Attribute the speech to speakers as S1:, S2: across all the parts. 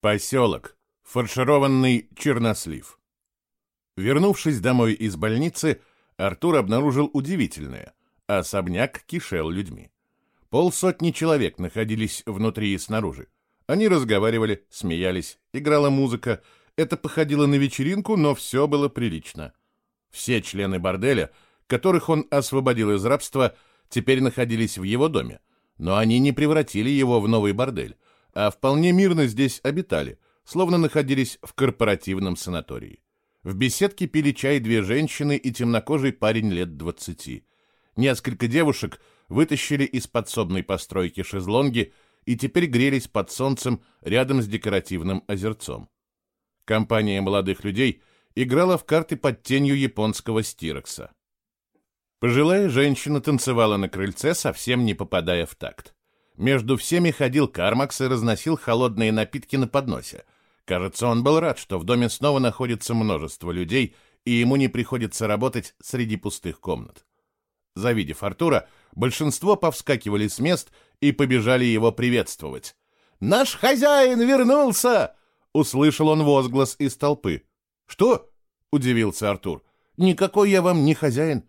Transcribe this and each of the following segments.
S1: Поселок. Фаршированный чернослив. Вернувшись домой из больницы, Артур обнаружил удивительное. Особняк кишел людьми. Полсотни человек находились внутри и снаружи. Они разговаривали, смеялись, играла музыка. Это походило на вечеринку, но все было прилично. Все члены борделя, которых он освободил из рабства, теперь находились в его доме. Но они не превратили его в новый бордель а вполне мирно здесь обитали, словно находились в корпоративном санатории. В беседке пили чай две женщины и темнокожий парень лет двадцати. Несколько девушек вытащили из подсобной постройки шезлонги и теперь грелись под солнцем рядом с декоративным озерцом. Компания молодых людей играла в карты под тенью японского стирокса. Пожилая женщина танцевала на крыльце, совсем не попадая в такт. Между всеми ходил Кармакс и разносил холодные напитки на подносе. Кажется, он был рад, что в доме снова находится множество людей, и ему не приходится работать среди пустых комнат. Завидев Артура, большинство повскакивали с мест и побежали его приветствовать. «Наш хозяин вернулся!» — услышал он возглас из толпы. «Что?» — удивился Артур. «Никакой я вам не хозяин.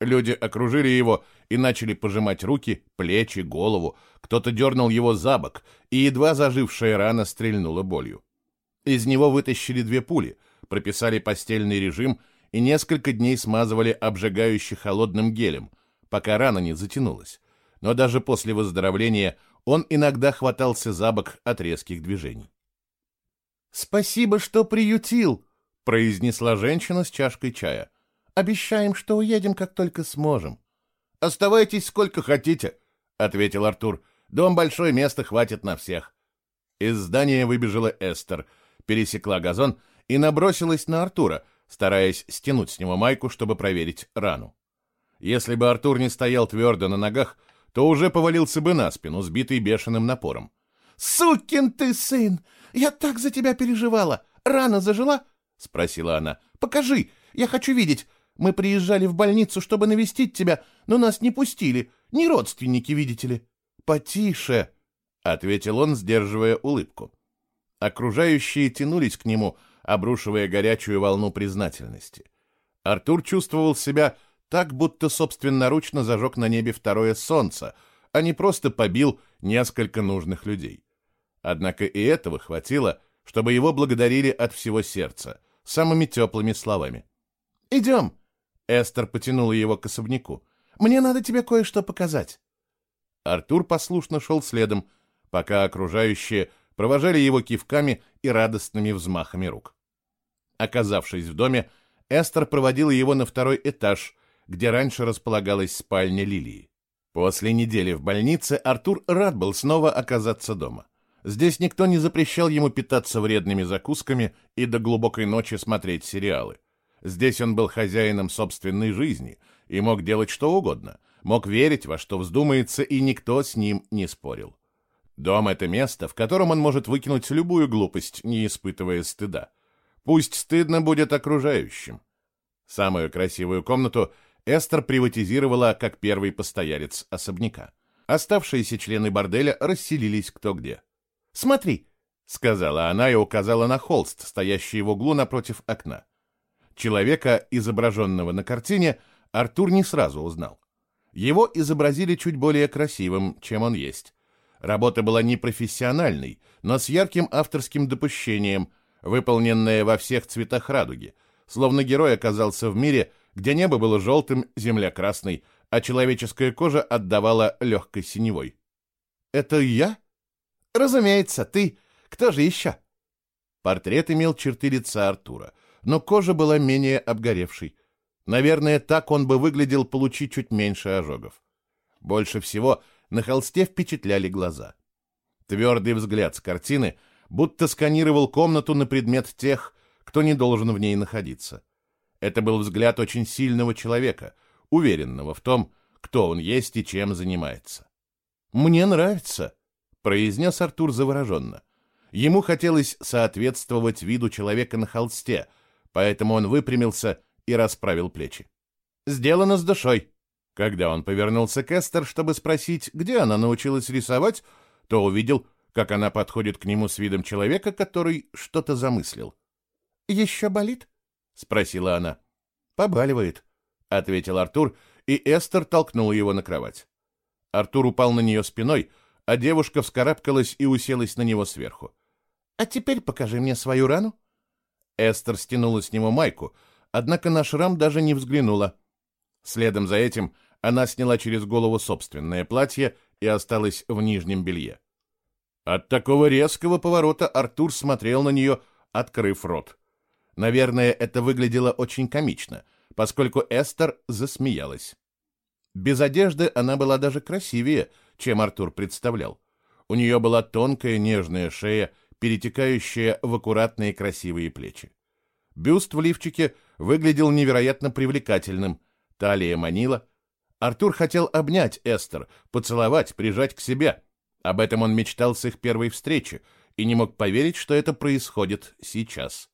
S1: Люди окружили его и начали пожимать руки, плечи, голову. Кто-то дернул его за бок, и едва зажившая рана стрельнула болью. Из него вытащили две пули, прописали постельный режим и несколько дней смазывали обжигающе холодным гелем, пока рана не затянулась. Но даже после выздоровления он иногда хватался за бок от резких движений. «Спасибо, что приютил», — произнесла женщина с чашкой чая. Обещаем, что уедем, как только сможем. Оставайтесь сколько хотите, ответил Артур. Дом большой, места хватит на всех. Из здания выбежала Эстер, пересекла газон и набросилась на Артура, стараясь стянуть с него майку, чтобы проверить рану. Если бы Артур не стоял твердо на ногах, то уже повалился бы на спину, сбитый бешеным напором. «Сукин ты сын! Я так за тебя переживала! Рана зажила?» — спросила она. «Покажи! Я хочу видеть! Мы приезжали в больницу, чтобы навестить тебя, но нас не пустили. Не родственники, видите ли. Потише, — ответил он, сдерживая улыбку. Окружающие тянулись к нему, обрушивая горячую волну признательности. Артур чувствовал себя так, будто собственноручно зажег на небе второе солнце, а не просто побил несколько нужных людей. Однако и этого хватило, чтобы его благодарили от всего сердца, самыми теплыми словами. «Идем, Эстер потянула его к особняку. «Мне надо тебе кое-что показать». Артур послушно шел следом, пока окружающие провожали его кивками и радостными взмахами рук. Оказавшись в доме, Эстер проводила его на второй этаж, где раньше располагалась спальня Лилии. После недели в больнице Артур рад был снова оказаться дома. Здесь никто не запрещал ему питаться вредными закусками и до глубокой ночи смотреть сериалы. Здесь он был хозяином собственной жизни и мог делать что угодно, мог верить во что вздумается, и никто с ним не спорил. Дом — это место, в котором он может выкинуть любую глупость, не испытывая стыда. Пусть стыдно будет окружающим. Самую красивую комнату Эстер приватизировала как первый постоялец особняка. Оставшиеся члены борделя расселились кто где. «Смотри», — сказала она и указала на холст, стоящий в углу напротив окна. Человека, изображенного на картине, Артур не сразу узнал. Его изобразили чуть более красивым, чем он есть. Работа была непрофессиональной, но с ярким авторским допущением, выполненная во всех цветах радуги, словно герой оказался в мире, где небо было желтым, земля красной, а человеческая кожа отдавала легкой синевой. «Это я?» «Разумеется, ты. Кто же еще?» Портрет имел черты лица Артура — но кожа была менее обгоревшей. Наверное, так он бы выглядел, получить чуть меньше ожогов. Больше всего на холсте впечатляли глаза. Твердый взгляд с картины будто сканировал комнату на предмет тех, кто не должен в ней находиться. Это был взгляд очень сильного человека, уверенного в том, кто он есть и чем занимается. «Мне нравится», — произнес Артур завороженно. Ему хотелось соответствовать виду человека на холсте, поэтому он выпрямился и расправил плечи. «Сделано с душой». Когда он повернулся к Эстер, чтобы спросить, где она научилась рисовать, то увидел, как она подходит к нему с видом человека, который что-то замыслил.
S2: «Еще болит?»
S1: — спросила она. «Побаливает», — ответил Артур, и Эстер толкнула его на кровать. Артур упал на нее спиной, а девушка вскарабкалась и уселась на него сверху.
S2: «А теперь покажи мне свою рану».
S1: Эстер стянула с него майку, однако на шрам даже не взглянула. Следом за этим она сняла через голову собственное платье и осталась в нижнем белье. От такого резкого поворота Артур смотрел на нее, открыв рот. Наверное, это выглядело очень комично, поскольку Эстер засмеялась. Без одежды она была даже красивее, чем Артур представлял. У нее была тонкая нежная шея, перетекающая в аккуратные красивые плечи. Бюст в лифчике выглядел невероятно привлекательным, талия манила. Артур хотел обнять Эстер, поцеловать, прижать к себе. Об этом он мечтал с их первой встречи и не мог поверить, что это происходит сейчас.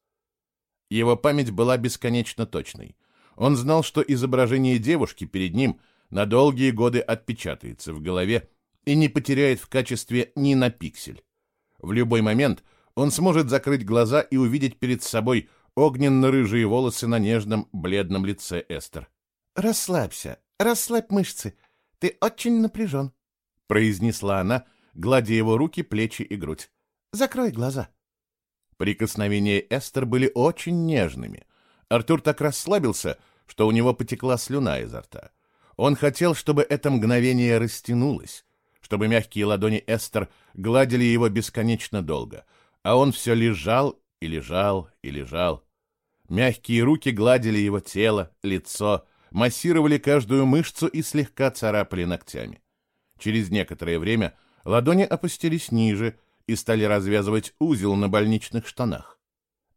S1: Его память была бесконечно точной. Он знал, что изображение девушки перед ним — на долгие годы отпечатается в голове и не потеряет в качестве ни на пиксель. В любой момент он сможет закрыть глаза и увидеть перед собой огненно-рыжие волосы на нежном бледном лице Эстер.
S2: «Расслабься, расслабь мышцы, ты очень напряжен», — произнесла она, гладя его руки, плечи и грудь. «Закрой глаза».
S1: Прикосновения Эстер были очень нежными. Артур так расслабился, что у него потекла слюна изо рта. Он хотел, чтобы это мгновение растянулось, чтобы мягкие ладони Эстер гладили его бесконечно долго, а он все лежал и лежал и лежал. Мягкие руки гладили его тело, лицо, массировали каждую мышцу и слегка царапали ногтями. Через некоторое время ладони опустились ниже и стали развязывать узел на больничных штанах.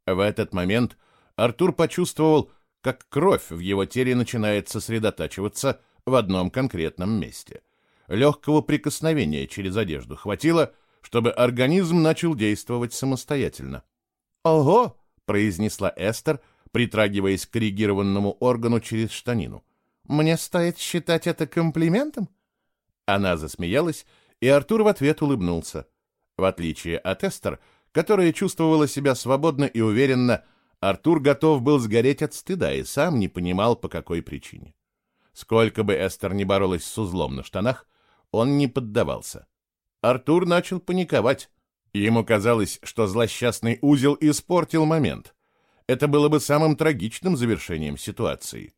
S1: В этот момент Артур почувствовал, как кровь в его теле начинает сосредотачиваться в одном конкретном месте. Легкого прикосновения через одежду хватило, чтобы организм начал действовать самостоятельно.
S2: «Ого!»
S1: — произнесла Эстер, притрагиваясь к коррегированному органу через штанину.
S2: «Мне стоит считать это комплиментом?»
S1: Она засмеялась, и Артур в ответ улыбнулся. В отличие от Эстер, которая чувствовала себя свободно и уверенно, Артур готов был сгореть от стыда и сам не понимал, по какой причине. Сколько бы Эстер не боролась с узлом на штанах, он не поддавался. Артур начал паниковать. Ему казалось, что злосчастный узел испортил момент. Это было бы самым трагичным завершением ситуации.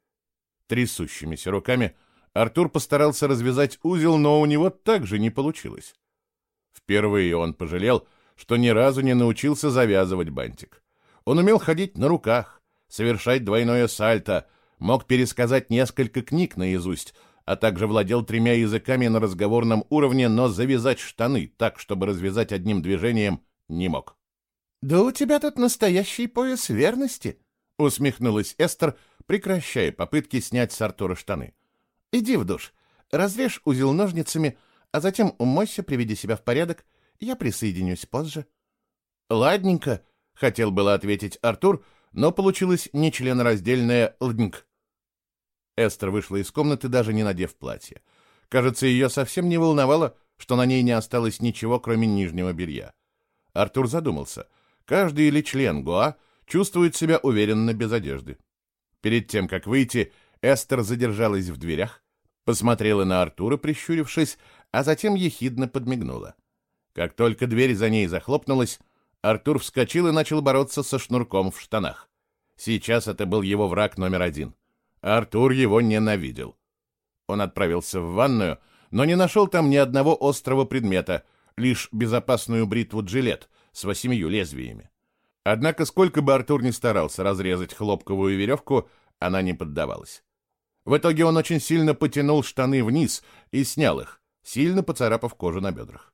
S1: Трясущимися руками Артур постарался развязать узел, но у него также не получилось. Впервые он пожалел, что ни разу не научился завязывать бантик. Он умел ходить на руках, совершать двойное сальто — мог пересказать несколько книг наизусть, а также владел тремя языками на разговорном уровне, но завязать штаны так, чтобы развязать одним движением, не мог.
S2: «Да у тебя тут настоящий пояс верности», — усмехнулась Эстер, прекращая попытки снять с Артура штаны. «Иди в душ, разрежь узел ножницами, а затем умойся, приведи себя в порядок, я присоединюсь позже».
S1: «Ладненько», — хотел было ответить Артур, но получилось нечленораздельное «лднк». Эстер вышла из комнаты, даже не надев платье. Кажется, ее совсем не волновало, что на ней не осталось ничего, кроме нижнего белья. Артур задумался. Каждый или член Гоа чувствует себя уверенно без одежды. Перед тем, как выйти, Эстер задержалась в дверях, посмотрела на Артура, прищурившись, а затем ехидно подмигнула. Как только дверь за ней захлопнулась, Артур вскочил и начал бороться со шнурком в штанах. Сейчас это был его враг номер один. Артур его ненавидел. Он отправился в ванную, но не нашел там ни одного острого предмета, лишь безопасную бритву-джилет с восемью лезвиями. Однако, сколько бы Артур ни старался разрезать хлопковую веревку, она не поддавалась. В итоге он очень сильно потянул штаны вниз и снял их, сильно поцарапав кожу на бедрах.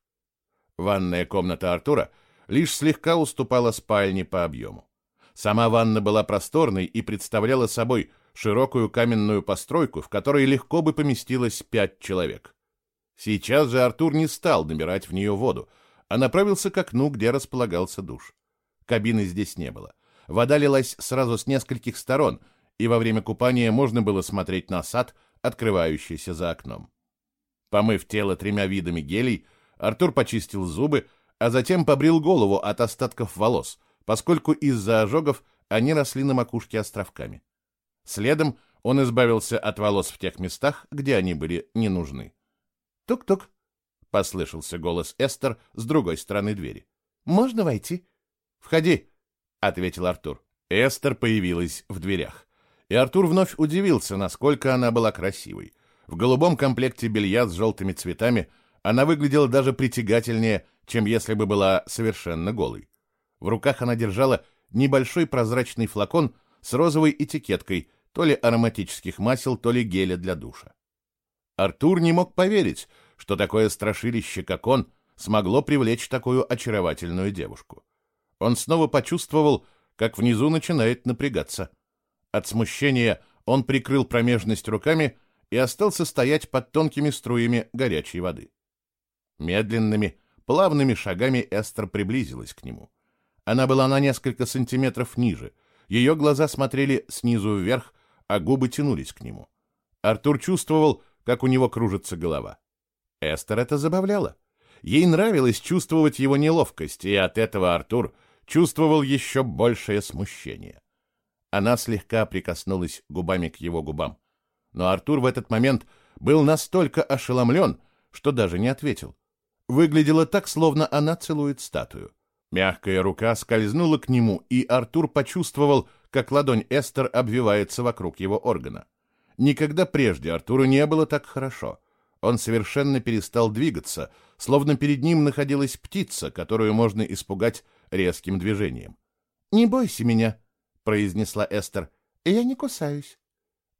S1: Ванная комната Артура лишь слегка уступала спальне по объему. Сама ванна была просторной и представляла собой широкую каменную постройку, в которой легко бы поместилось пять человек. Сейчас же Артур не стал набирать в нее воду, а направился к окну, где располагался душ. Кабины здесь не было. Вода лилась сразу с нескольких сторон, и во время купания можно было смотреть на сад, открывающийся за окном. Помыв тело тремя видами гелей, Артур почистил зубы, а затем побрил голову от остатков волос, поскольку из-за ожогов они росли на макушке островками. Следом он избавился от волос в тех местах, где они были не нужны. «Тук-тук!» — послышался голос Эстер с другой стороны двери. «Можно войти?» «Входи!» — ответил Артур. Эстер появилась в дверях. И Артур вновь удивился, насколько она была красивой. В голубом комплекте белья с желтыми цветами она выглядела даже притягательнее, чем если бы была совершенно голой. В руках она держала небольшой прозрачный флакон с розовой этикеткой, то ли ароматических масел, то ли геля для душа. Артур не мог поверить, что такое страшилище, как он, смогло привлечь такую очаровательную девушку. Он снова почувствовал, как внизу начинает напрягаться. От смущения он прикрыл промежность руками и остался стоять под тонкими струями горячей воды. Медленными, плавными шагами Эстер приблизилась к нему. Она была на несколько сантиметров ниже, ее глаза смотрели снизу вверх, а губы тянулись к нему. Артур чувствовал, как у него кружится голова. Эстер это забавляло. Ей нравилось чувствовать его неловкость, и от этого Артур чувствовал еще большее смущение. Она слегка прикоснулась губами к его губам. Но Артур в этот момент был настолько ошеломлен, что даже не ответил. Выглядело так, словно она целует статую. Мягкая рука скользнула к нему, и Артур почувствовал, как ладонь Эстер обвивается вокруг его органа. Никогда прежде Артуру не было так хорошо. Он совершенно перестал двигаться, словно перед ним находилась птица, которую можно испугать резким движением. «Не бойся меня», — произнесла Эстер. «Я не кусаюсь».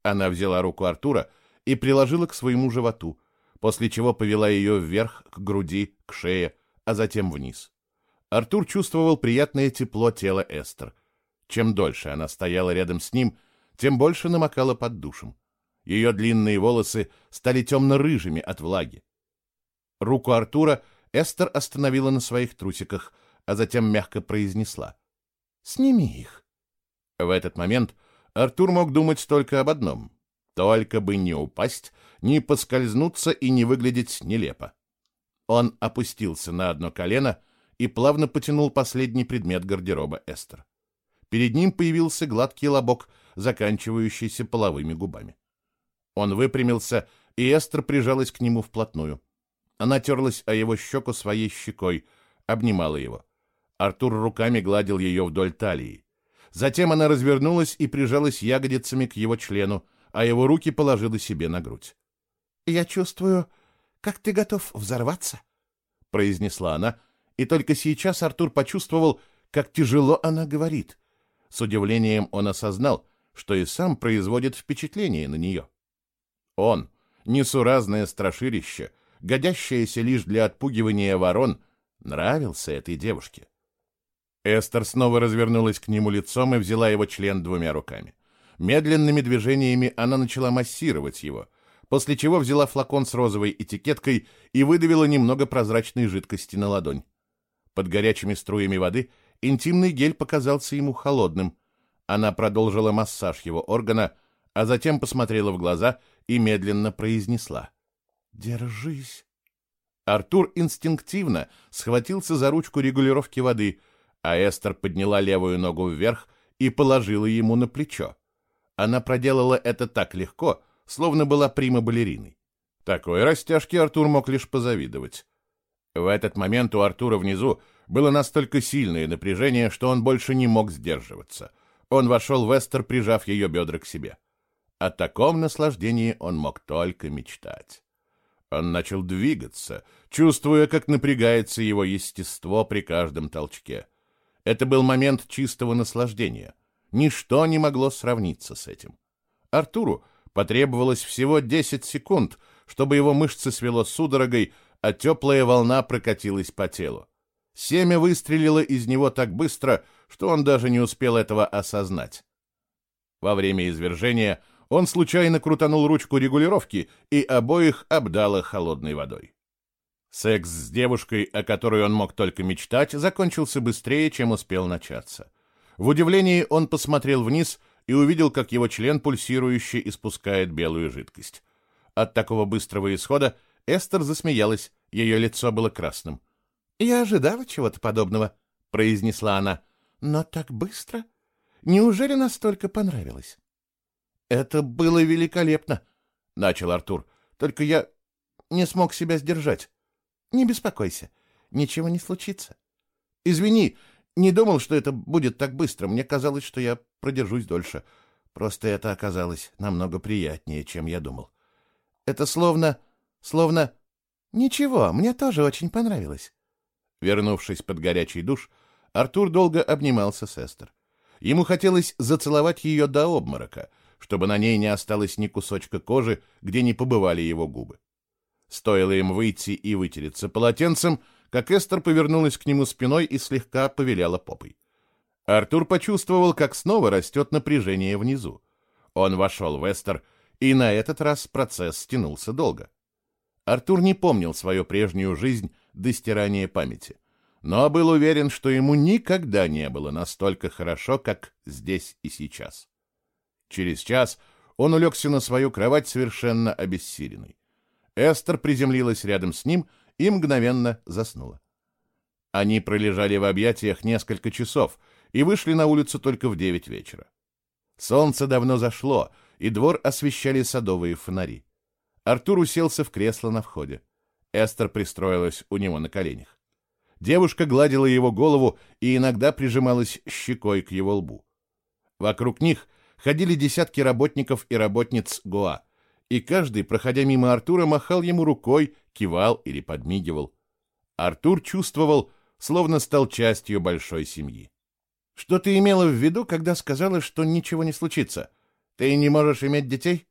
S1: Она взяла руку Артура и приложила к своему животу, после чего повела ее вверх, к груди, к шее, а затем вниз. Артур чувствовал приятное тепло тела Эстер. Чем дольше она стояла рядом с ним, тем больше намокала под душем. Ее длинные волосы стали темно-рыжими от влаги. Руку Артура Эстер остановила на своих трусиках, а затем мягко произнесла. «Сними их». В этот момент Артур мог думать только об одном. Только бы не упасть, не поскользнуться и не выглядеть нелепо. Он опустился на одно колено и плавно потянул последний предмет гардероба Эстер. Перед ним появился гладкий лобок, заканчивающийся половыми губами. Он выпрямился, и Эстер прижалась к нему вплотную. Она терлась о его щеку своей щекой, обнимала его. Артур руками гладил ее вдоль талии. Затем она развернулась и прижалась ягодицами к его члену, а его руки положила себе на грудь. «Я чувствую, как ты готов взорваться», — произнесла она, и только сейчас Артур почувствовал, как тяжело она говорит. С удивлением он осознал, что и сам производит впечатление на нее. Он, несуразное страшилище, годящееся лишь для отпугивания ворон, нравился этой девушке. Эстер снова развернулась к нему лицом и взяла его член двумя руками. Медленными движениями она начала массировать его, после чего взяла флакон с розовой этикеткой и выдавила немного прозрачной жидкости на ладонь. Под горячими струями воды интимный гель показался ему холодным. Она продолжила массаж его органа, а затем посмотрела в глаза и медленно произнесла. «Держись». Артур инстинктивно схватился за ручку регулировки воды, а Эстер подняла левую ногу вверх и положила ему на плечо. Она проделала это так легко, словно была прима-балериной. Такой растяжки Артур мог лишь позавидовать. В этот момент у Артура внизу было настолько сильное напряжение, что он больше не мог сдерживаться. Он вошел в Эстер, прижав ее бедра к себе. О таком наслаждении он мог только мечтать. Он начал двигаться, чувствуя, как напрягается его естество при каждом толчке. Это был момент чистого наслаждения. Ничто не могло сравниться с этим. Артуру потребовалось всего 10 секунд, чтобы его мышцы свело судорогой, а теплая волна прокатилась по телу. Семя выстрелило из него так быстро, что он даже не успел этого осознать. Во время извержения он случайно крутанул ручку регулировки и обоих обдало холодной водой. Секс с девушкой, о которой он мог только мечтать, закончился быстрее, чем успел начаться. В удивлении он посмотрел вниз и увидел, как его член пульсирующе испускает белую жидкость. От такого быстрого исхода Эстер засмеялась, ее лицо было красным.
S2: Я ожидала чего-то подобного, произнесла она. Но так быстро? Неужели настолько понравилось? Это было великолепно, начал Артур. Только я не смог себя сдержать. Не беспокойся, ничего не случится. Извини, не думал, что это будет так быстро. Мне казалось, что я продержусь дольше. Просто это оказалось намного приятнее, чем я думал. Это словно... словно... Ничего, мне тоже очень понравилось. Вернувшись под горячий душ, Артур долго обнимался с Эстер. Ему хотелось зацеловать ее до обморока, чтобы на ней не осталось ни кусочка кожи, где не побывали его губы. Стоило им выйти и вытереться полотенцем, как Эстер повернулась к нему спиной и слегка повеляла попой. Артур почувствовал, как снова растет напряжение внизу. Он вошел в Эстер, и на этот раз процесс стянулся долго. Артур не помнил свою прежнюю жизнь до стирания памяти, но был уверен, что ему никогда не было настолько хорошо, как здесь и сейчас. Через час он улегся на свою кровать совершенно обессиленный. Эстер приземлилась рядом с ним и мгновенно заснула. Они пролежали в объятиях несколько часов и вышли на улицу только в девять вечера. Солнце давно зашло, и двор освещали садовые фонари. Артур уселся в кресло на входе. Эстер пристроилась у него на коленях. Девушка гладила его голову и иногда прижималась щекой к его лбу. Вокруг них ходили десятки работников и работниц Гоа, и каждый, проходя мимо Артура, махал ему рукой, кивал или подмигивал. Артур чувствовал, словно стал частью большой семьи. «Что ты имела в виду, когда сказала, что ничего не случится? Ты не можешь иметь детей?»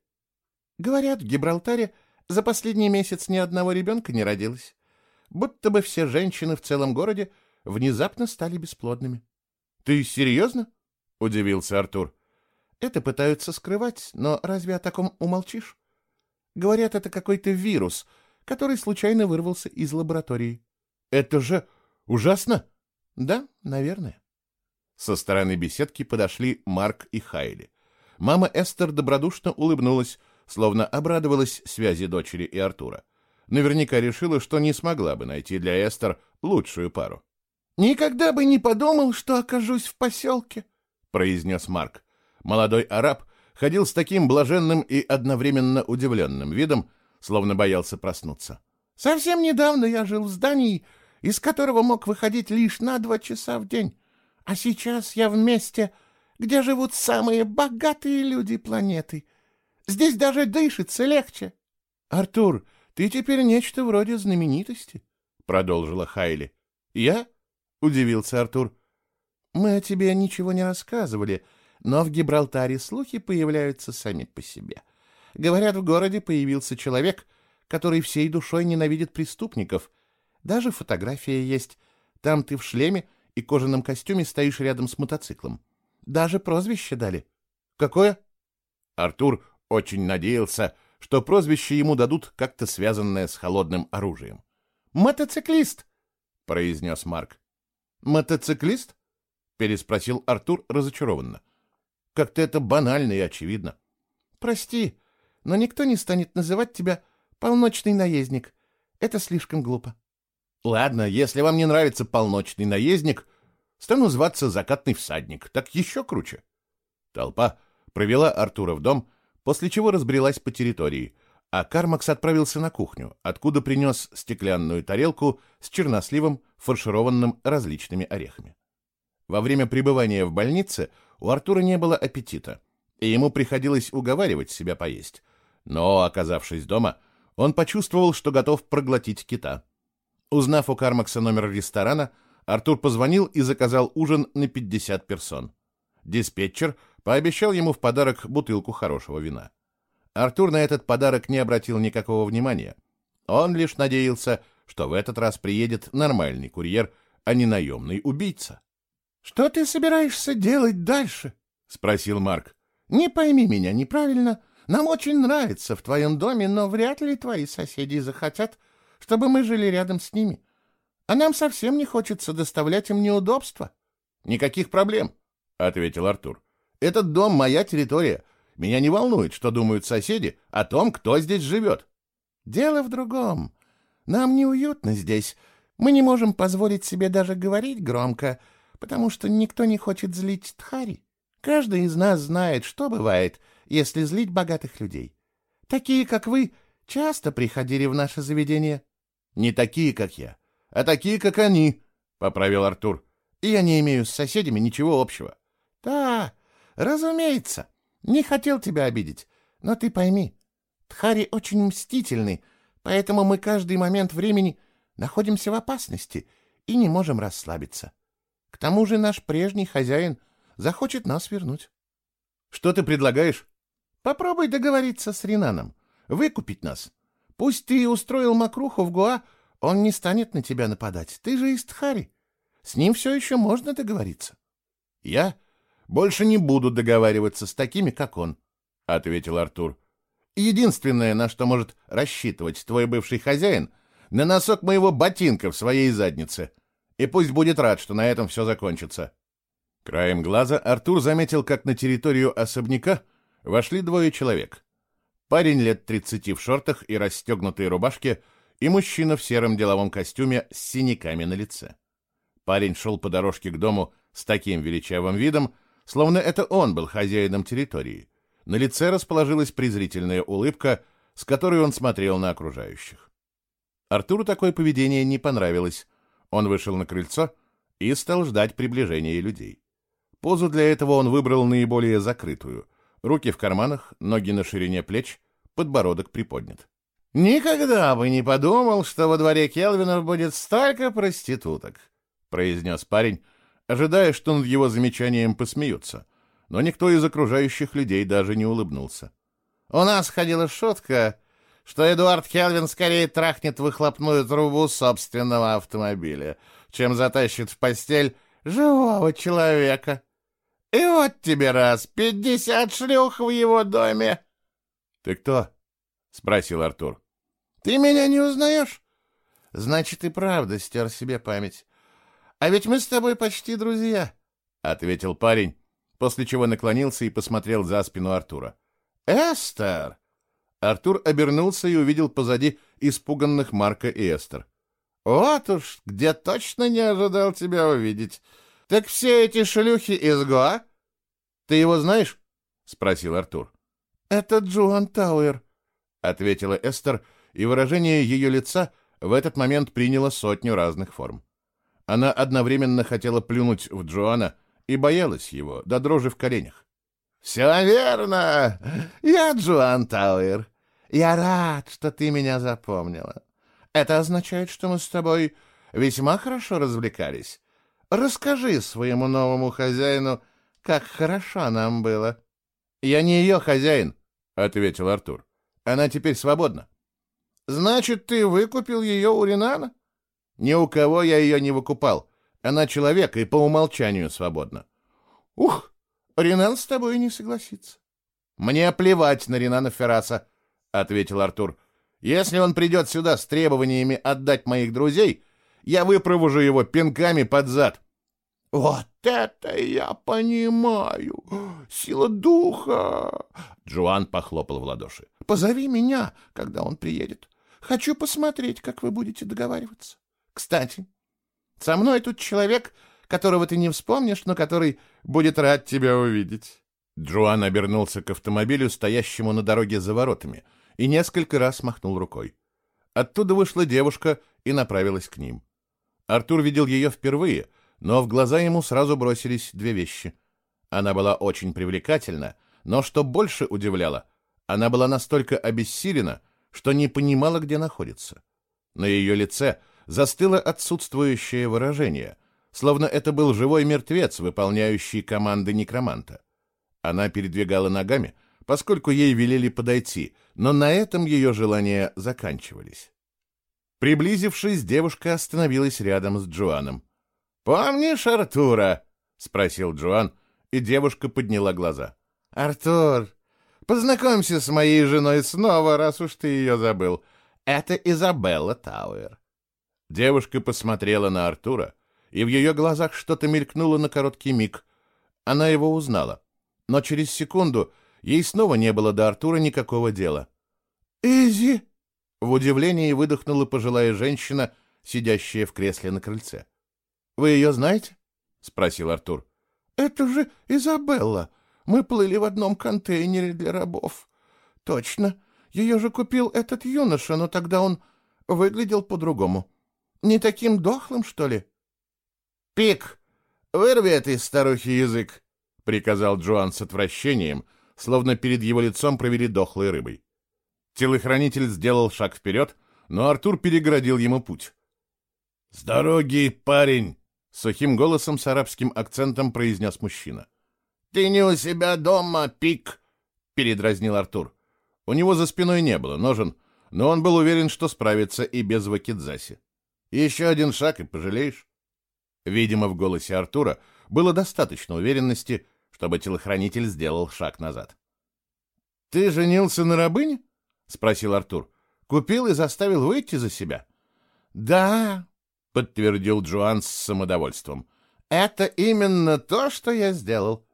S2: «Говорят, в Гибралтаре за последний месяц ни одного ребенка не родилось. Будто бы все женщины в целом городе внезапно стали бесплодными». «Ты серьезно?» — удивился Артур. «Это пытаются скрывать, но разве о таком умолчишь? Говорят, это какой-то вирус, который случайно вырвался из лаборатории. Это же ужасно? Да, наверное. Со стороны беседки подошли Марк и Хайли. Мама Эстер добродушно улыбнулась, словно обрадовалась связи дочери и Артура. Наверняка решила, что не смогла бы найти для Эстер лучшую пару. «Никогда бы не подумал, что окажусь в поселке», — произнес Марк. Молодой араб ходил с таким блаженным и одновременно удивленным видом, словно боялся проснуться. «Совсем недавно я жил в здании, из которого мог выходить лишь на два часа в день, а сейчас я в месте, где живут самые богатые люди планеты. Здесь даже дышится легче». «Артур, ты теперь нечто вроде знаменитости», — продолжила Хайли. «Я?» — удивился Артур. «Мы о тебе ничего не рассказывали», — но в Гибралтаре слухи появляются сами по себе. Говорят, в городе появился человек, который всей душой ненавидит преступников. Даже фотография есть. Там ты в шлеме и кожаном костюме стоишь рядом с мотоциклом. Даже прозвище дали. Какое? Артур очень надеялся, что прозвище ему дадут как-то связанное с холодным оружием. «Мотоциклист!» — произнес Марк. «Мотоциклист?» — переспросил Артур разочарованно. Как-то это банально и очевидно. Прости, но никто не станет называть тебя полночный наездник. Это слишком глупо. Ладно, если вам не нравится полночный наездник, стану зваться закатный всадник. Так еще круче. Толпа провела Артура в дом, после чего разбрелась по территории, а Кармакс отправился на кухню, откуда принес стеклянную тарелку с черносливом, фаршированным различными орехами. Во время пребывания в больнице у Артура не было аппетита, и ему приходилось уговаривать себя поесть. Но, оказавшись дома, он почувствовал, что готов проглотить кита. Узнав у Кармакса номер ресторана, Артур позвонил и заказал ужин на 50 персон. Диспетчер пообещал ему в подарок бутылку хорошего вина. Артур на этот подарок не обратил никакого внимания. Он лишь надеялся, что в этот раз приедет нормальный курьер, а не наемный убийца. «Что ты собираешься делать дальше?» — спросил Марк. «Не пойми меня неправильно. Нам очень нравится в твоем доме, но вряд ли твои соседи захотят, чтобы мы жили рядом с ними. А нам совсем не хочется доставлять им неудобства». «Никаких проблем», — ответил Артур. «Этот дом — моя территория. Меня не волнует, что думают соседи о том, кто здесь живет». «Дело в другом. Нам неуютно здесь, Мы не можем позволить себе даже говорить громко, потому что никто не хочет злить Тхари. Каждый из нас знает, что бывает, если злить богатых людей. Такие, как вы, часто приходили в наше заведение.
S1: — Не такие, как я, а такие, как они, — поправил Артур. — я не имею с соседями ничего общего.
S2: — Да, разумеется. Не хотел тебя обидеть. Но ты пойми, Тхари очень мстительный, поэтому мы каждый момент времени находимся в опасности и не можем расслабиться. К тому же наш прежний хозяин захочет нас вернуть.
S1: Что ты предлагаешь?
S2: Попробуй договориться с Ринаном, выкупить нас. Пусть ты устроил мокруху в Гуа, он не станет на тебя нападать. Ты же из Тхари. С ним все еще можно договориться.
S1: Я больше не буду договариваться с такими, как он, — ответил Артур. Единственное, на что может рассчитывать твой бывший хозяин, на носок моего ботинка в своей заднице. И пусть будет рад, что на этом все закончится. Краем глаза Артур заметил, как на территорию особняка вошли двое человек. Парень лет тридцати в шортах и расстегнутой рубашке и мужчина в сером деловом костюме с синяками на лице. Парень шел по дорожке к дому с таким величавым видом, словно это он был хозяином территории. На лице расположилась презрительная улыбка, с которой он смотрел на окружающих. Артуру такое поведение не понравилось. Он вышел на крыльцо и стал ждать приближения людей. Позу для этого он выбрал наиболее закрытую. Руки в карманах, ноги на ширине плеч, подбородок приподнят.
S2: «Никогда бы не подумал, что во дворе Келвинов будет столько проституток», — произнес парень, ожидая, что над его замечанием посмеются. Но никто из окружающих людей даже не улыбнулся. «У нас ходила шутка, что Эдуард Келвин скорее трахнет выхлопную трубу собственного автомобиля, чем затащит в постель живого человека. И вот тебе раз пятьдесят шлюх в его доме!»
S1: «Ты кто?» — спросил Артур.
S2: «Ты меня не узнаешь?» «Значит, и правда стер себе память. А ведь мы с тобой почти друзья», — ответил парень, после чего наклонился и посмотрел за спину Артура. «Эстер!» Артур обернулся и увидел позади испуганных Марка и Эстер. «Вот уж, где точно не ожидал тебя увидеть. Так все эти шлюхи из Гоа?» «Ты его знаешь?» — спросил Артур. «Это Джоан Тауэр», — ответила Эстер, и выражение ее лица в этот момент приняло сотню разных форм. Она одновременно хотела плюнуть в Джоана и боялась его, до дрожи в коленях. «Все верно! Я Джоан Тауэр. Я рад, что ты меня запомнила. Это означает, что мы с тобой весьма хорошо развлекались. Расскажи своему новому хозяину, как хорошо нам было». «Я не ее хозяин», — ответил Артур. «Она теперь свободна». «Значит, ты выкупил ее у Ринана?» «Ни у кого я ее не выкупал. Она человек и по умолчанию свободна». «Ух, Ринан с тобой не согласится». «Мне плевать на Ринана Ферраса», — ответил Артур. «Если он придет сюда с требованиями отдать моих друзей, я выпровожу его пинками под зад». «Вот это я понимаю! Сила духа!» Джоан похлопал в ладоши. «Позови меня, когда он приедет. Хочу посмотреть, как вы будете договариваться. Кстати, со мной тут человек, которого ты не вспомнишь, но который будет рад тебя увидеть».
S1: Джоан обернулся к автомобилю, стоящему на дороге за воротами, и несколько раз махнул рукой. Оттуда вышла девушка и направилась к ним. Артур видел ее впервые, но в глаза ему сразу бросились две вещи. Она была очень привлекательна, но что больше удивляло, она была настолько обессилена, что не понимала, где находится. На ее лице застыло отсутствующее выражение, словно это был живой мертвец, выполняющий команды некроманта. Она передвигала ногами, поскольку ей велели подойти, но на этом ее желания заканчивались. Приблизившись, девушка остановилась рядом с Джоаном.
S2: «Помнишь Артура?» — спросил Джоан, и девушка подняла глаза. «Артур, познакомься с моей женой снова, раз уж ты ее забыл. Это Изабелла Тауэр».
S1: Девушка посмотрела на Артура, и в ее глазах что-то мелькнуло на короткий миг. Она его узнала, но через секунду ей снова не было до Артура никакого дела.
S2: «Изи!»
S1: — в удивлении выдохнула пожилая женщина
S2: сидящая в кресле на крыльце. «Вы ее знаете?» — спросил Артур. «Это же Изабелла. Мы плыли в одном контейнере для рабов». «Точно. Ее же купил этот юноша, но тогда он выглядел по-другому. Не таким дохлым, что ли?» «Пик, вырви этой старухи язык!» — приказал Джоан с отвращением, словно перед его лицом провели дохлой рыбой. Телохранитель сделал шаг вперед, но Артур переградил ему путь. «С дороги, парень!» — сухим голосом с арабским акцентом произнес мужчина. «Ты не у себя дома, пик!» — передразнил Артур. У него за спиной не было ножен, но он был уверен, что справится и без вакидзаси. «Еще один шаг, и пожалеешь». Видимо, в голосе Артура было достаточно уверенности, чтобы телохранитель сделал шаг назад. «Ты женился на рабыне?» — спросил Артур. «Купил и заставил выйти за себя?» «Да», — подтвердил Джоан с самодовольством. «Это именно то, что я сделал».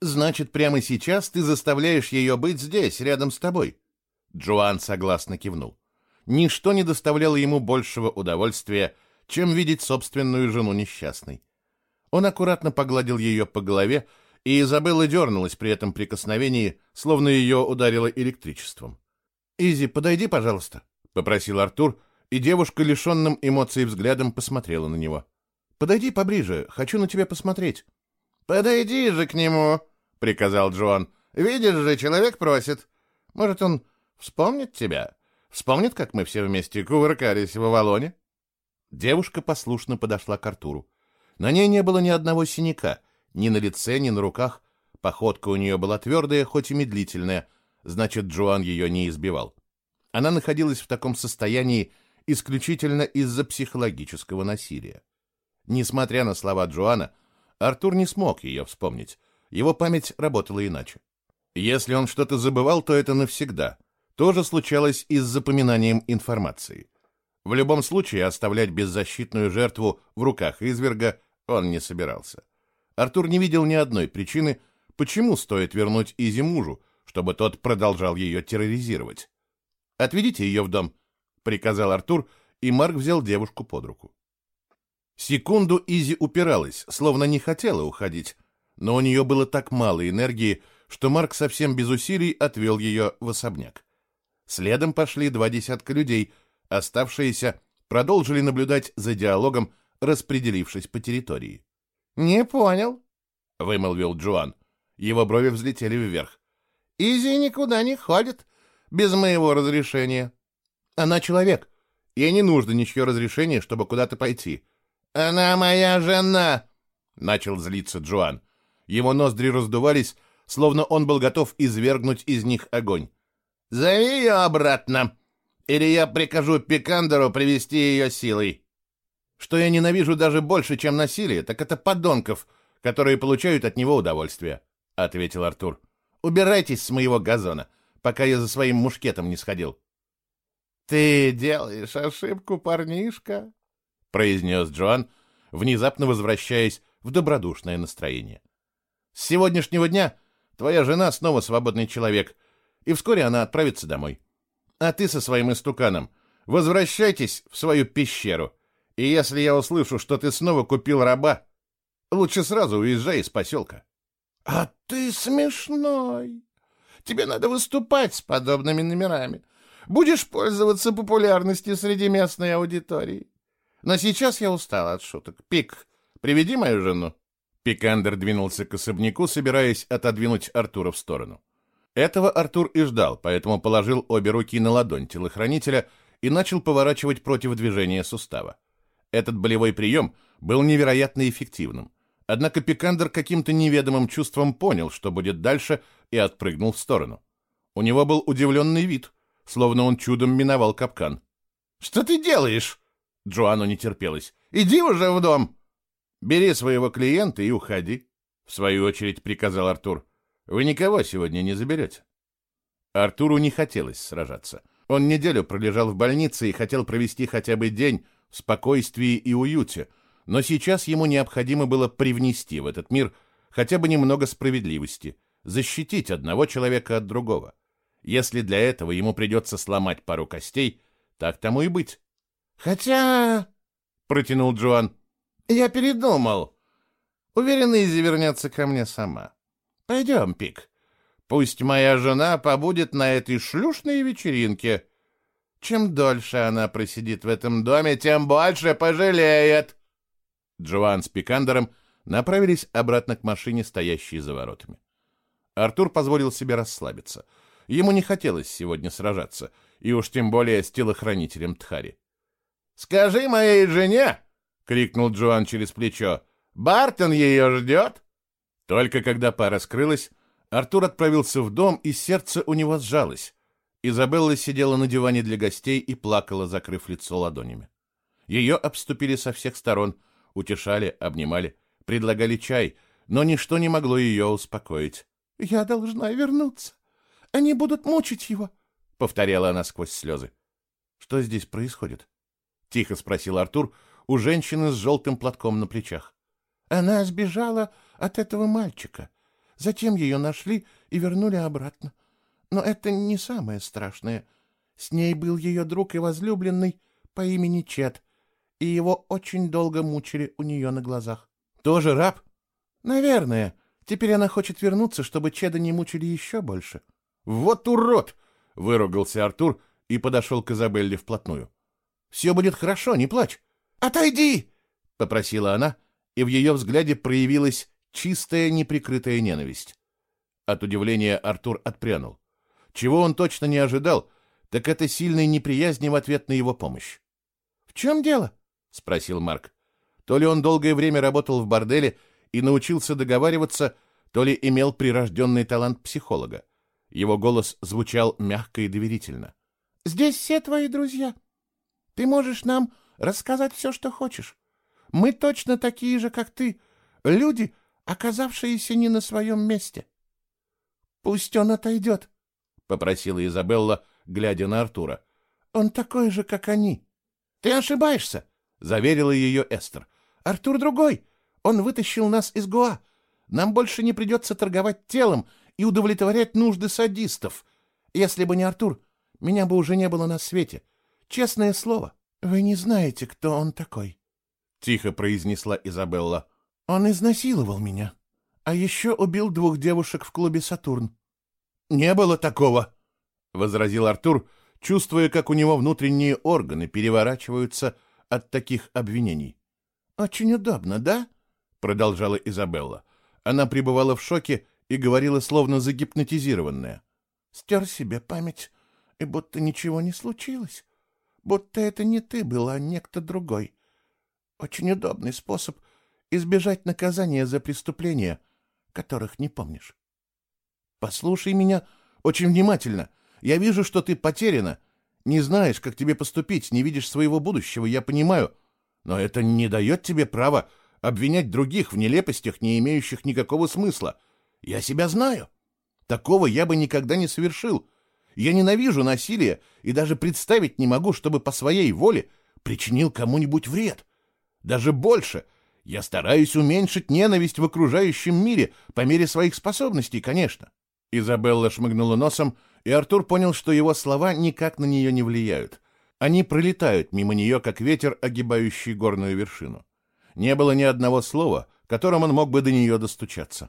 S2: «Значит, прямо сейчас ты заставляешь ее быть здесь, рядом с тобой?» Джоан согласно кивнул. Ничто не доставляло ему большего удовольствия, чем видеть собственную жену несчастной. Он аккуратно погладил ее по голове, и Изабелла дернулась при этом прикосновении, словно ее ударило электричеством. «Изи, подойди, пожалуйста», — попросил Артур, и девушка, лишенным эмоций взглядом, посмотрела на него. «Подойди поближе, хочу на тебя посмотреть». «Подойди же к нему», — приказал Джон. «Видишь же, человек просит. Может, он вспомнит тебя? Вспомнит, как мы все вместе кувыркались в Авалоне?» Девушка послушно подошла к Артуру. На ней не было ни одного синяка, ни на лице, ни на руках. Походка у нее была твердая, хоть и медлительная, значит, Джоан ее не избивал. Она находилась в таком состоянии исключительно из-за психологического насилия. Несмотря на слова Джоана, Артур не смог ее вспомнить. Его память работала иначе. Если он что-то забывал, то это навсегда. То же случалось и с запоминанием информации. В любом случае оставлять беззащитную жертву в руках изверга он не собирался. Артур не видел ни одной причины, почему стоит вернуть Изи мужу, чтобы тот продолжал ее терроризировать. «Отведите ее в дом», — приказал Артур, и Марк взял девушку под руку. Секунду Изи упиралась, словно не хотела уходить, но у нее было так мало энергии, что Марк совсем без усилий отвел ее в особняк. Следом пошли два десятка людей, оставшиеся продолжили наблюдать за диалогом, распределившись по территории. «Не понял», — вымолвил Джоан. Его брови взлетели вверх. Изи никуда не ходит без моего разрешения. Она человек. Ей не нужно ничье разрешение, чтобы куда-то пойти. Она моя жена, начал злиться Джоан. Его ноздри раздувались, словно он был готов извергнуть из них огонь. Зови ее обратно, или я прикажу Пикандеру привести ее силой. Что я ненавижу даже больше, чем насилие, так это подонков, которые получают от него удовольствие, ответил Артур. Убирайтесь с моего газона, пока я за своим мушкетом не сходил. — Ты делаешь ошибку, парнишка, — произнес Джоан, внезапно возвращаясь в добродушное настроение. — С сегодняшнего дня твоя жена снова свободный человек, и вскоре она отправится домой. А ты со своим истуканом возвращайтесь в свою пещеру, и если я услышу, что ты снова купил раба, лучше сразу уезжай из поселка. «А ты смешной. Тебе надо выступать с подобными номерами. Будешь пользоваться популярностью среди местной аудитории. Но сейчас я устал от шуток. Пик, приведи мою жену». Пикандер двинулся к особняку, собираясь отодвинуть Артура в сторону. Этого Артур и ждал, поэтому положил обе руки на ладонь телохранителя и начал поворачивать против движения сустава. Этот болевой прием был невероятно эффективным. Однако Пикандер каким-то неведомым чувством понял, что будет дальше, и отпрыгнул в сторону. У него был удивленный вид, словно он чудом миновал капкан. «Что ты делаешь?» Джоану не терпелось. «Иди уже в дом!» «Бери своего клиента и уходи», — в свою очередь приказал Артур. «Вы никого сегодня не заберете». Артуру не хотелось сражаться. Он неделю пролежал в больнице и хотел провести хотя бы день в спокойствии и уюте — но сейчас ему необходимо было привнести в этот мир хотя бы немного справедливости, защитить одного человека от другого. Если для этого ему придется сломать пару костей, так тому и быть. Хотя...
S1: — протянул Джоан.
S2: «Я передумал. Уверен, Изи вернется ко мне сама. Пойдем, Пик. Пусть моя жена побудет на этой шлюшной вечеринке. Чем дольше она просидит в этом доме, тем больше пожалеет».
S1: Джоан с Пикандером направились обратно к машине, стоящей за воротами. Артур позволил себе расслабиться. Ему не хотелось сегодня сражаться, и уж тем более с телохранителем Тхари.
S2: «Скажи моей жене!» — крикнул Джоан через плечо. «Бартон ее ждет!»
S1: Только когда пара скрылась, Артур отправился в дом, и сердце у него сжалось. Изабелла сидела на диване для гостей и плакала, закрыв лицо ладонями. Ее обступили со всех сторон, утешали, обнимали, предлагали чай, но ничто не могло ее успокоить.
S2: «Я должна вернуться. Они будут мучить его», — повторяла она сквозь слезы.
S1: «Что здесь происходит?» — тихо спросил Артур у женщины с желтым платком на плечах.
S2: «Она сбежала от этого мальчика. Затем ее нашли и вернули обратно. Но это не самое страшное. С ней был ее друг и возлюбленный по имени Чет, и его очень долго мучили у нее на глазах.
S1: Тоже раб?
S2: Наверное. Теперь она хочет вернуться, чтобы Чеда не мучили еще больше.
S1: Вот урод! Выругался Артур и подошел к Изабелле вплотную. Все будет хорошо, не плачь.
S2: Отойди!
S1: Попросила она, и в ее взгляде проявилась чистая неприкрытая ненависть. От удивления Артур отпрянул. Чего он точно не ожидал, так это сильной неприязни в ответ на его помощь.
S2: — В чем дело?
S1: — спросил Марк. То ли он долгое время работал в борделе и научился договариваться, то ли имел прирожденный талант психолога. Его голос звучал мягко и доверительно.
S2: «Здесь все твои друзья. Ты можешь нам рассказать все, что хочешь. Мы точно такие же, как ты, люди, оказавшиеся не на своем месте». «Пусть он отойдет», — попросила Изабелла, глядя на Артура. «Он такой же, как они». «Ты ошибаешься», — заверила ее Эстер. Артур другой. Он вытащил нас из Гуа. Нам больше не придется торговать телом и удовлетворять нужды садистов. Если бы не Артур, меня бы уже не было на свете. Честное слово. Вы не знаете, кто он такой.
S1: Тихо произнесла Изабелла.
S2: Он изнасиловал меня. А еще убил двух девушек в клубе «Сатурн».
S1: «Не было такого», — возразил Артур, чувствуя, как у него внутренние органы переворачиваются от таких обвинений.
S2: «Очень удобно, да?» — продолжала Изабелла. Она пребывала в шоке и говорила, словно загипнотизированная. «Стер себе память, и будто ничего не случилось. Будто это не ты был, а некто другой. Очень удобный способ избежать наказания за преступления, которых не помнишь.
S1: Послушай меня очень внимательно. Я вижу, что ты потеряна. Не знаешь, как тебе поступить, не видишь своего будущего, я понимаю. Но это не дает тебе права обвинять других в нелепостях, не имеющих никакого смысла. Я себя знаю. Такого я бы никогда не совершил. Я ненавижу насилие и даже представить не могу, чтобы по своей воле причинил кому-нибудь вред. Даже больше. Я стараюсь уменьшить ненависть в окружающем мире по мере своих способностей, конечно. Изабелла шмыгнула носом, и Артур понял, что его слова никак на нее не влияют. Они пролетают мимо нее, как ветер, огибающий горную вершину. Не было ни одного слова, которым он мог бы до нее достучаться.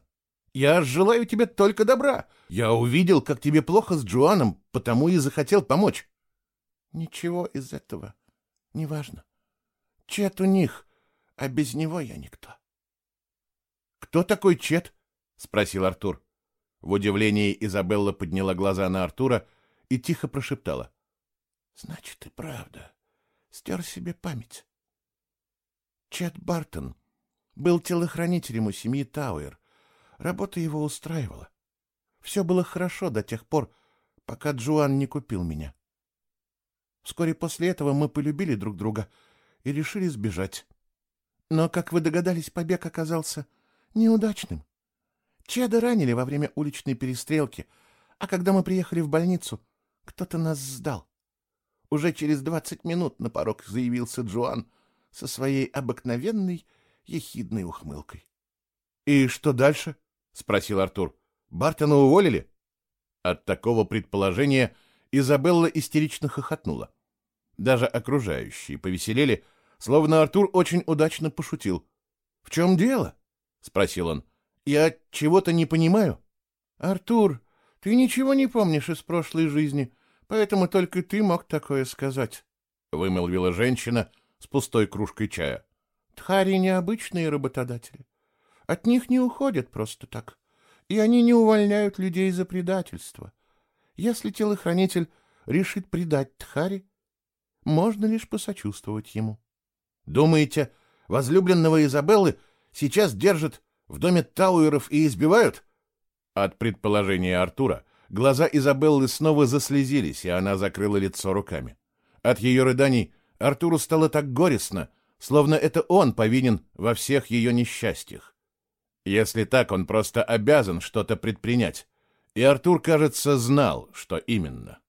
S1: «Я желаю тебе только добра. Я увидел, как тебе плохо с Джоаном, потому и захотел помочь».
S2: «Ничего из этого не важно. Чет у них, а без него я никто».
S1: «Кто такой Чет?» — спросил Артур. В удивлении Изабелла подняла глаза на Артура и тихо прошептала.
S2: Значит, и правда. Стер себе память. Чет Бартон был телохранителем у семьи Тауэр. Работа его устраивала. Все было хорошо до тех пор, пока Джоан не купил меня. Вскоре после этого мы полюбили друг друга и решили сбежать. Но, как вы догадались, побег оказался неудачным. Чеда ранили во время уличной перестрелки, а когда мы приехали в больницу, кто-то нас сдал. Уже через двадцать минут на порог заявился Джоан со своей обыкновенной ехидной ухмылкой.
S1: — И что дальше? — спросил Артур. — Бартона уволили? От такого предположения Изабелла истерично хохотнула. Даже окружающие повеселели,
S2: словно Артур очень удачно пошутил. «В чем дело?» — спросил он. «Я чего-то не понимаю». «Артур, ты ничего не помнишь из прошлой жизни, поэтому только ты мог такое сказать», — вымолвила женщина с пустой кружкой чая. «Тхари необычные работодатели. От них не уходят просто так, и они не увольняют людей за предательство. Если телохранитель решит предать Тхари, можно лишь посочувствовать ему. Думаете, возлюбленного Изабеллы сейчас держат в доме Тауэров и избивают? От предположения Артура глаза Изабеллы снова заслезились, и она закрыла лицо руками. От ее рыданий Артуру стало так горестно, словно это он повинен во всех ее несчастьях. Если так, он просто обязан что-то предпринять. И Артур, кажется, знал, что именно.